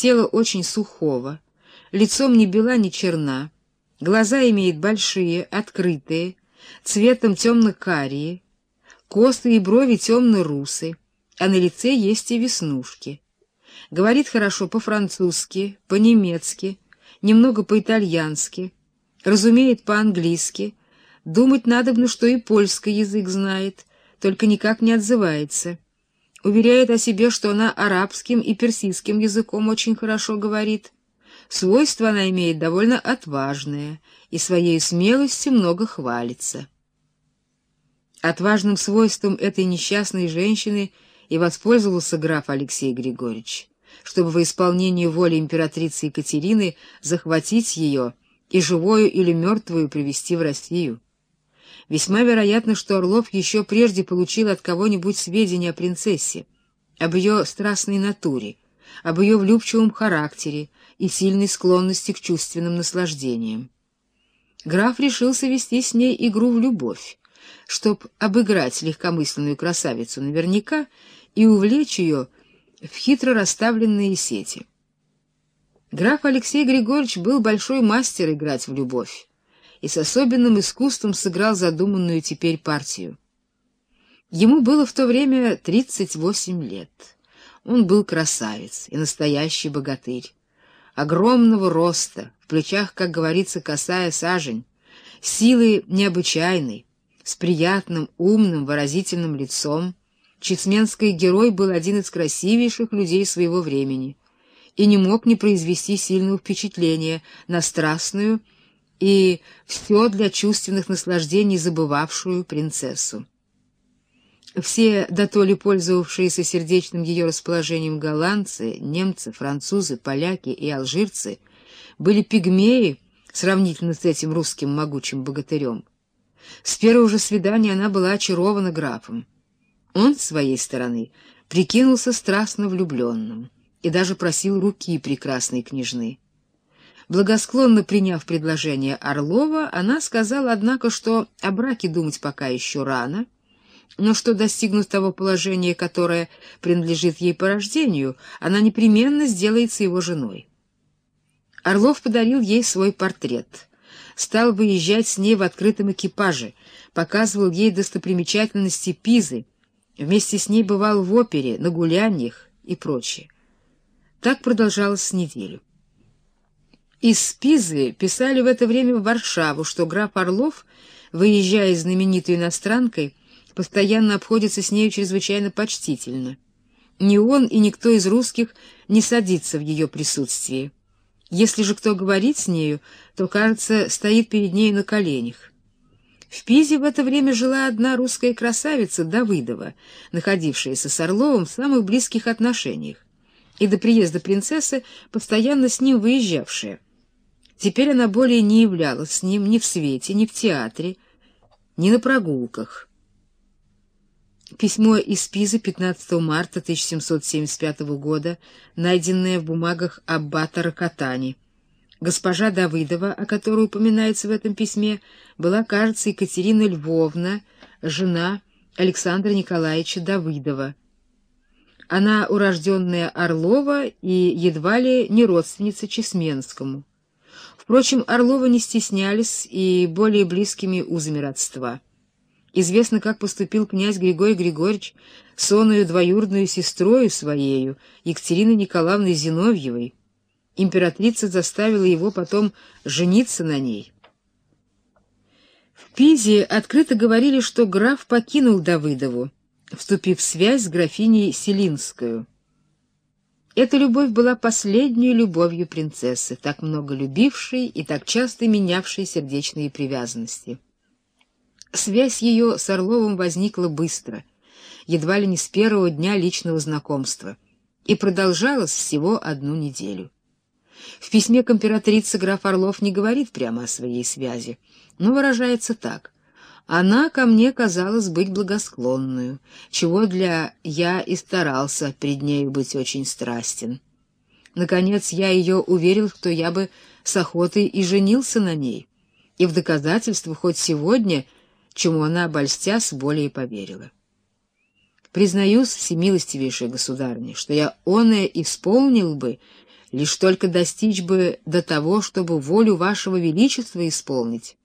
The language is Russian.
тело очень сухого, лицом ни бела, ни черна, глаза имеет большие, открытые, цветом темно-карие, косы и брови темно-русы, а на лице есть и веснушки. Говорит хорошо по-французски, по-немецки, немного по-итальянски, разумеет по-английски, думать надобно, что и польский язык знает, только никак не отзывается. Уверяет о себе, что она арабским и персидским языком очень хорошо говорит. Свойства она имеет довольно отважное, и своей смелостью много хвалится. Отважным свойством этой несчастной женщины и воспользовался граф Алексей Григорьевич, чтобы во исполнение воли императрицы Екатерины захватить ее и живую или мертвую привести в Россию. Весьма вероятно, что Орлов еще прежде получил от кого-нибудь сведения о принцессе, об ее страстной натуре, об ее влюбчивом характере и сильной склонности к чувственным наслаждениям. Граф решился вести с ней игру в любовь, чтоб обыграть легкомысленную красавицу наверняка и увлечь ее в хитро расставленные сети. Граф Алексей Григорьевич был большой мастер играть в любовь и с особенным искусством сыграл задуманную теперь партию. Ему было в то время 38 лет. Он был красавец и настоящий богатырь. Огромного роста, в плечах, как говорится, косая сажень, силы необычайной, с приятным, умным, выразительным лицом. Чесменский герой был один из красивейших людей своего времени и не мог не произвести сильного впечатления на страстную и все для чувственных наслаждений забывавшую принцессу. Все дотоле пользовавшиеся сердечным ее расположением голландцы, немцы, французы, поляки и алжирцы были пигмеи сравнительно с этим русским могучим богатырем. С первого же свидания она была очарована графом. Он, с своей стороны, прикинулся страстно влюбленным и даже просил руки прекрасной княжны. Благосклонно приняв предложение Орлова, она сказала, однако, что о браке думать пока еще рано, но что, достигнув того положения, которое принадлежит ей по рождению, она непременно сделается его женой. Орлов подарил ей свой портрет, стал выезжать с ней в открытом экипаже, показывал ей достопримечательности Пизы, вместе с ней бывал в опере, на гуляниях и прочее. Так продолжалось неделю. Из Пизы писали в это время в Варшаву, что граф Орлов, выезжая знаменитой иностранкой, постоянно обходится с нею чрезвычайно почтительно. Ни он и никто из русских не садится в ее присутствии. Если же кто говорит с нею, то, кажется, стоит перед ней на коленях. В Пизе в это время жила одна русская красавица Давыдова, находившаяся с Орловым в самых близких отношениях, и до приезда принцессы постоянно с ним выезжавшая. Теперь она более не являлась с ним ни в свете, ни в театре, ни на прогулках. Письмо из Пизы 15 марта 1775 года, найденное в бумагах аббата Ракатани. Госпожа Давыдова, о которой упоминается в этом письме, была, кажется, Екатерина Львовна, жена Александра Николаевича Давыдова. Она урожденная Орлова и едва ли не родственница Чесменскому. Впрочем, Орловы не стеснялись и более близкими узами родства. Известно, как поступил князь Григорий Григорьевич с оною двоюродную сестрою своею, Екатериной Николаевной Зиновьевой. Императрица заставила его потом жениться на ней. В Пизе открыто говорили, что граф покинул Давыдову, вступив в связь с графиней Селинскую. Эта любовь была последней любовью принцессы, так много любившей и так часто менявшей сердечные привязанности. Связь ее с Орловым возникла быстро, едва ли не с первого дня личного знакомства, и продолжалась всего одну неделю. В письме к императрице граф Орлов не говорит прямо о своей связи, но выражается так: она ко мне казалась быть благосклонную, чего для я и старался пред нею быть очень страстен. Наконец я ее уверил, что я бы с охотой и женился на ней, и в доказательство хоть сегодня, чему она обольстясь, более поверила. Признаюсь, всемилостивейшая государыня, что я оное исполнил бы, лишь только достичь бы до того, чтобы волю вашего величества исполнить.